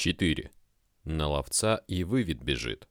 4. На ловца и вывид бежит.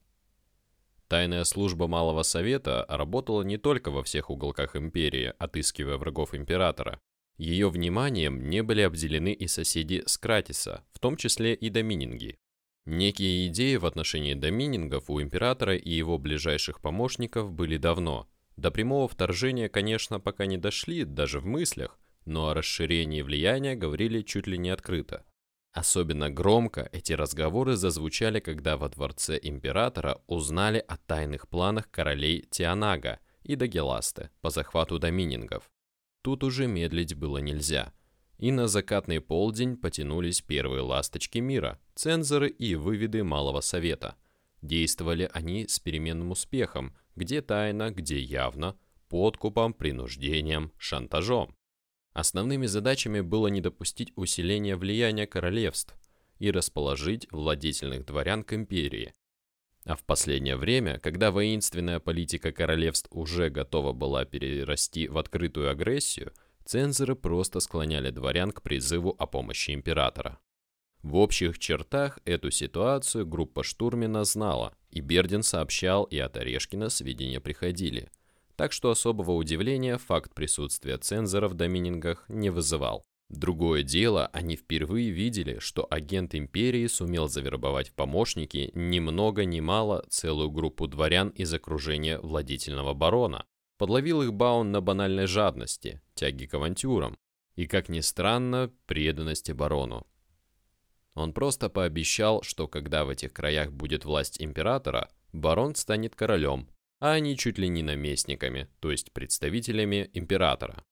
Тайная служба Малого Совета работала не только во всех уголках империи, отыскивая врагов императора. Ее вниманием не были обделены и соседи Скратиса, в том числе и домининги. Некие идеи в отношении доминингов у императора и его ближайших помощников были давно. До прямого вторжения, конечно, пока не дошли, даже в мыслях, но о расширении влияния говорили чуть ли не открыто. Особенно громко эти разговоры зазвучали, когда во дворце императора узнали о тайных планах королей Тианага и Дагеласты по захвату доминингов. Тут уже медлить было нельзя. И на закатный полдень потянулись первые ласточки мира, цензоры и выведы Малого Совета. Действовали они с переменным успехом, где тайно, где явно, подкупом, принуждением, шантажом. Основными задачами было не допустить усиления влияния королевств и расположить владетельных дворян к империи. А в последнее время, когда воинственная политика королевств уже готова была перерасти в открытую агрессию, цензоры просто склоняли дворян к призыву о помощи императора. В общих чертах эту ситуацию группа Штурмина знала, и Бердин сообщал, и от Орешкина сведения приходили – так что особого удивления факт присутствия цензора в доминингах не вызывал. Другое дело, они впервые видели, что агент империи сумел завербовать в помощники ни много ни мало целую группу дворян из окружения владительного барона. Подловил их Баун на банальной жадности, тяге к авантюрам и, как ни странно, преданности барону. Он просто пообещал, что когда в этих краях будет власть императора, барон станет королем, а они чуть ли не наместниками, то есть представителями императора.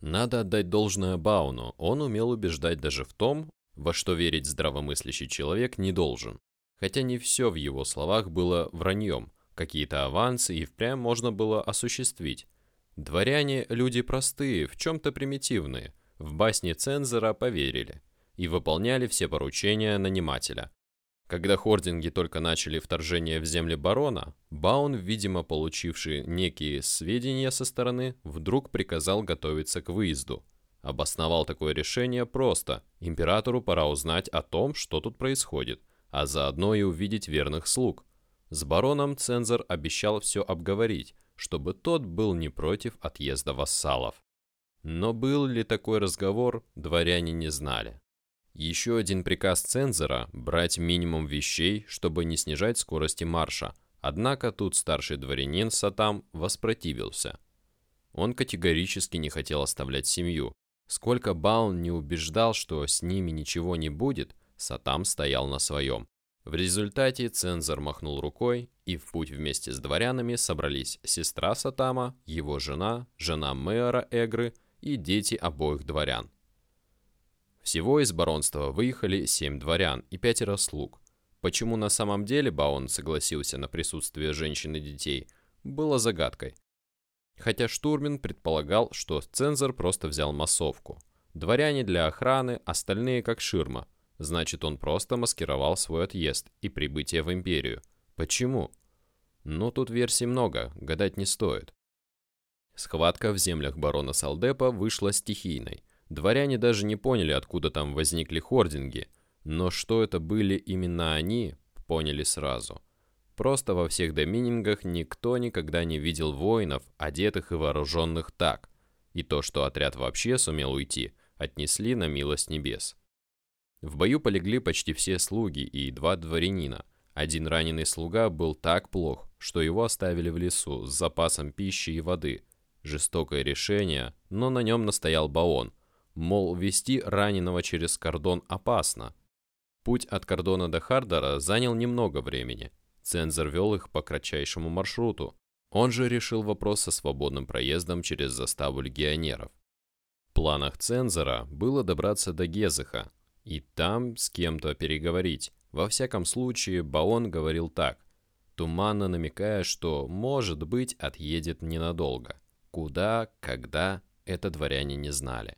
Надо отдать должное Бауну, он умел убеждать даже в том, во что верить здравомыслящий человек не должен. Хотя не все в его словах было враньем, какие-то авансы и впрямь можно было осуществить. Дворяне – люди простые, в чем-то примитивные, в басне цензора поверили и выполняли все поручения нанимателя, когда хординги только начали вторжение в земли барона, Баун, видимо получивший некие сведения со стороны, вдруг приказал готовиться к выезду. Обосновал такое решение просто. Императору пора узнать о том, что тут происходит, а заодно и увидеть верных слуг. С бароном цензор обещал все обговорить, чтобы тот был не против отъезда вассалов. Но был ли такой разговор, дворяне не знали. Еще один приказ цензора – брать минимум вещей, чтобы не снижать скорости марша. Однако тут старший дворянин Сатам воспротивился. Он категорически не хотел оставлять семью. Сколько Баун не убеждал, что с ними ничего не будет, Сатам стоял на своем. В результате цензор махнул рукой, и в путь вместе с дворянами собрались сестра Сатама, его жена, жена мэра Эгры и дети обоих дворян. Всего из баронства выехали семь дворян и пятеро слуг. Почему на самом деле Баун согласился на присутствие женщин и детей, было загадкой. Хотя Штурмин предполагал, что цензор просто взял массовку. Дворяне для охраны, остальные как ширма. Значит, он просто маскировал свой отъезд и прибытие в империю. Почему? Ну, тут версий много, гадать не стоит. Схватка в землях барона Салдепа вышла стихийной. Дворяне даже не поняли, откуда там возникли хординги, но что это были именно они, поняли сразу. Просто во всех доминингах никто никогда не видел воинов, одетых и вооруженных так. И то, что отряд вообще сумел уйти, отнесли на милость небес. В бою полегли почти все слуги и два дворянина. Один раненый слуга был так плох, что его оставили в лесу с запасом пищи и воды. Жестокое решение, но на нем настоял Баон, мол, вести раненого через кордон опасно. Путь от кордона до Хардера занял немного времени. Цензор вел их по кратчайшему маршруту. Он же решил вопрос со свободным проездом через заставу легионеров. В планах цензора было добраться до Гезыха и там с кем-то переговорить. Во всяком случае, Баон говорил так, туманно намекая, что, может быть, отъедет ненадолго. Куда, когда, это дворяне не знали.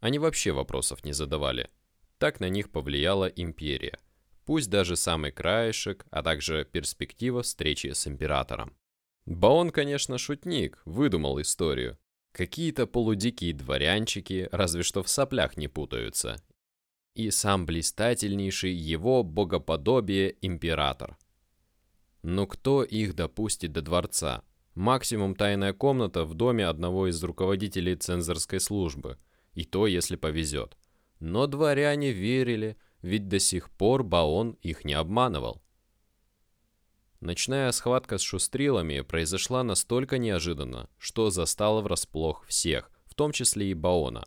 Они вообще вопросов не задавали. Так на них повлияла империя. Пусть даже самый краешек, а также перспектива встречи с императором. Баон, конечно, шутник, выдумал историю. Какие-то полудикие дворянчики, разве что в соплях не путаются. и сам блистательнейший его богоподобие император. Но кто их допустит до дворца? Максимум тайная комната в доме одного из руководителей цензорской службы, и то, если повезет. Но дворяне верили, ведь до сих пор Баон их не обманывал. Ночная схватка с шустрилами произошла настолько неожиданно, что застала врасплох всех, в том числе и Баона.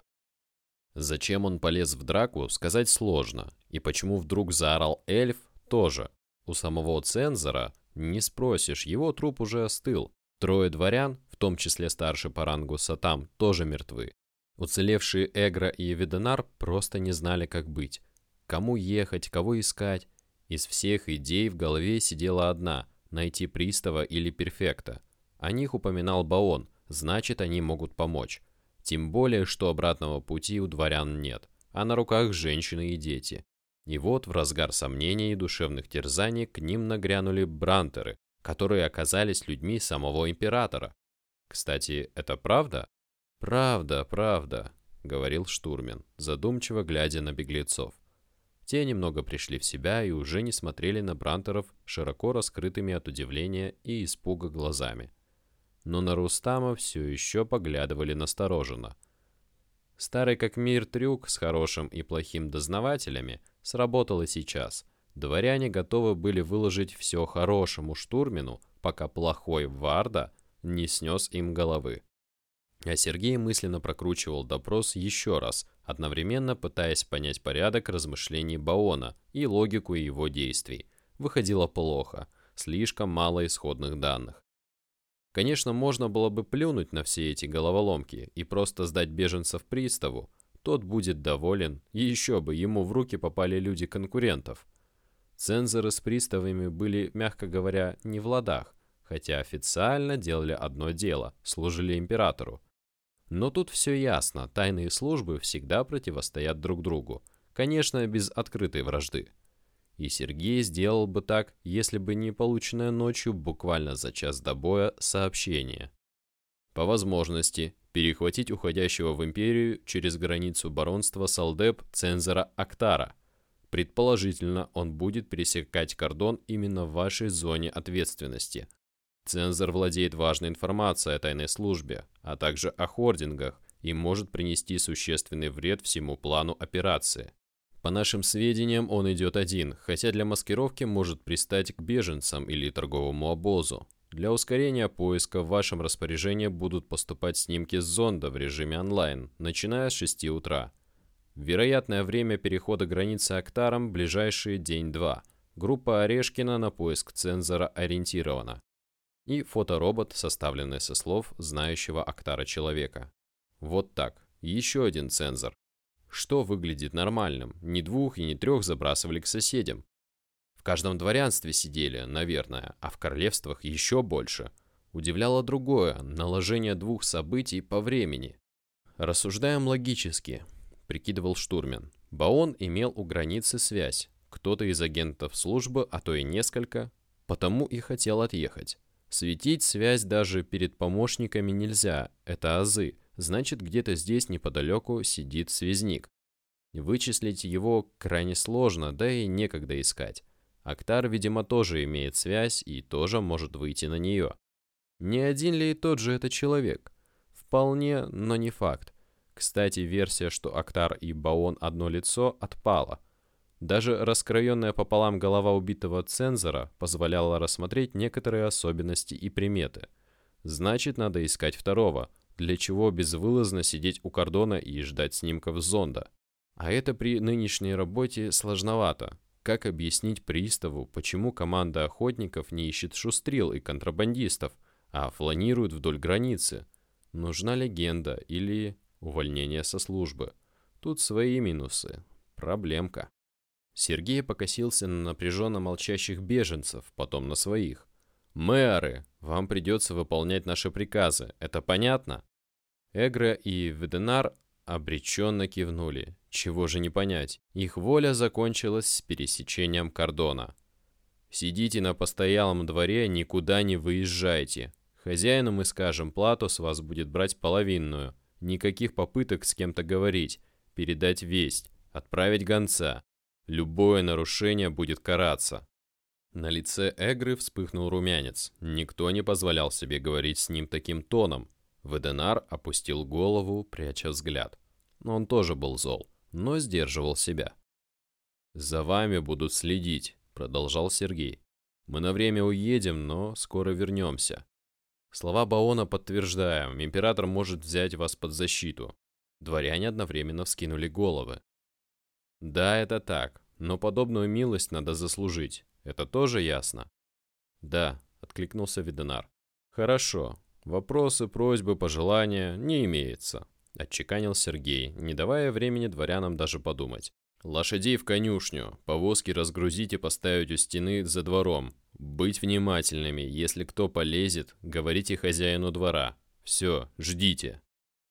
Зачем он полез в драку, сказать сложно, и почему вдруг заорал эльф, тоже. У самого цензора не спросишь, его труп уже остыл. Трое дворян, в том числе старший по рангу Сатам, тоже мертвы. Уцелевшие Эгра и Виденар просто не знали, как быть. Кому ехать, кого искать. Из всех идей в голове сидела одна – найти пристава или перфекта. О них упоминал Баон, значит, они могут помочь. Тем более, что обратного пути у дворян нет, а на руках женщины и дети. И вот в разгар сомнений и душевных терзаний к ним нагрянули брантеры, которые оказались людьми самого императора. Кстати, это правда? Правда, правда, говорил штурмен, задумчиво глядя на беглецов. Те немного пришли в себя и уже не смотрели на Брантеров широко раскрытыми от удивления и испуга глазами. Но на Рустама все еще поглядывали настороженно. Старый как мир трюк с хорошим и плохим дознавателями сработал и сейчас. Дворяне готовы были выложить все хорошему штурмину, пока плохой Варда не снес им головы. А Сергей мысленно прокручивал допрос еще раз, одновременно пытаясь понять порядок размышлений Баона и логику его действий. Выходило плохо, слишком мало исходных данных. Конечно, можно было бы плюнуть на все эти головоломки и просто сдать беженцев приставу. Тот будет доволен, и еще бы, ему в руки попали люди конкурентов. Цензоры с приставами были, мягко говоря, не в ладах, хотя официально делали одно дело – служили императору. Но тут все ясно, тайные службы всегда противостоят друг другу. Конечно, без открытой вражды. И Сергей сделал бы так, если бы не полученное ночью буквально за час до боя сообщение. По возможности, перехватить уходящего в империю через границу баронства Салдеп цензора Актара. Предположительно, он будет пересекать кордон именно в вашей зоне ответственности, Цензор владеет важной информацией о тайной службе, а также о хордингах и может принести существенный вред всему плану операции. По нашим сведениям, он идет один, хотя для маскировки может пристать к беженцам или торговому обозу. Для ускорения поиска в вашем распоряжении будут поступать снимки с зонда в режиме онлайн, начиная с 6 утра. Вероятное время перехода границы Актаром – ближайшие день-два. Группа Орешкина на поиск цензора ориентирована и фоторобот, составленный со слов знающего Актара человека. Вот так. Еще один цензор. Что выглядит нормальным? Ни двух и ни трех забрасывали к соседям. В каждом дворянстве сидели, наверное, а в королевствах еще больше. Удивляло другое – наложение двух событий по времени. «Рассуждаем логически», – прикидывал штурмен. Баон имел у границы связь. Кто-то из агентов службы, а то и несколько, потому и хотел отъехать. Светить связь даже перед помощниками нельзя, это азы, значит где-то здесь неподалеку сидит связник. Вычислить его крайне сложно, да и некогда искать. Актар, видимо, тоже имеет связь и тоже может выйти на нее. Не один ли и тот же это человек? Вполне, но не факт. Кстати, версия, что Актар и Баон одно лицо, отпала – даже раскроенная пополам голова убитого цензора позволяла рассмотреть некоторые особенности и приметы. Значит, надо искать второго, для чего безвылазно сидеть у кордона и ждать снимков зонда. А это при нынешней работе сложновато. Как объяснить приставу, почему команда охотников не ищет шустрил и контрабандистов, а фланирует вдоль границы? Нужна легенда или увольнение со службы. Тут свои минусы. Проблемка. Сергей покосился на напряженно молчащих беженцев, потом на своих. «Мэры, вам придется выполнять наши приказы, это понятно?» Эгра и Веденар обреченно кивнули. Чего же не понять, их воля закончилась с пересечением кордона. «Сидите на постоялом дворе, никуда не выезжайте. Хозяину мы скажем, плату с вас будет брать половинную. Никаких попыток с кем-то говорить, передать весть Отправить гонца. Любое нарушение будет караться. На лице Эгры вспыхнул румянец. Никто не позволял себе говорить с ним таким тоном. Веденар опустил голову, пряча взгляд. Он тоже был зол, но сдерживал себя. «За вами будут следить», — продолжал Сергей. «Мы на время уедем, но скоро вернемся. Слова Баона подтверждаем, император может взять вас под защиту». Дворяне одновременно вскинули головы. «Да, это так, но подобную милость надо заслужить. Это тоже ясно?» «Да», — откликнулся Виденар. «Хорошо. Вопросы, просьбы, пожелания не имеется», — отчеканил Сергей, не давая времени дворянам даже подумать. «Лошадей в конюшню, повозки разгрузить и поставить у стены за двором. Быть внимательными, если кто полезет, говорите хозяину двора. Все, ждите».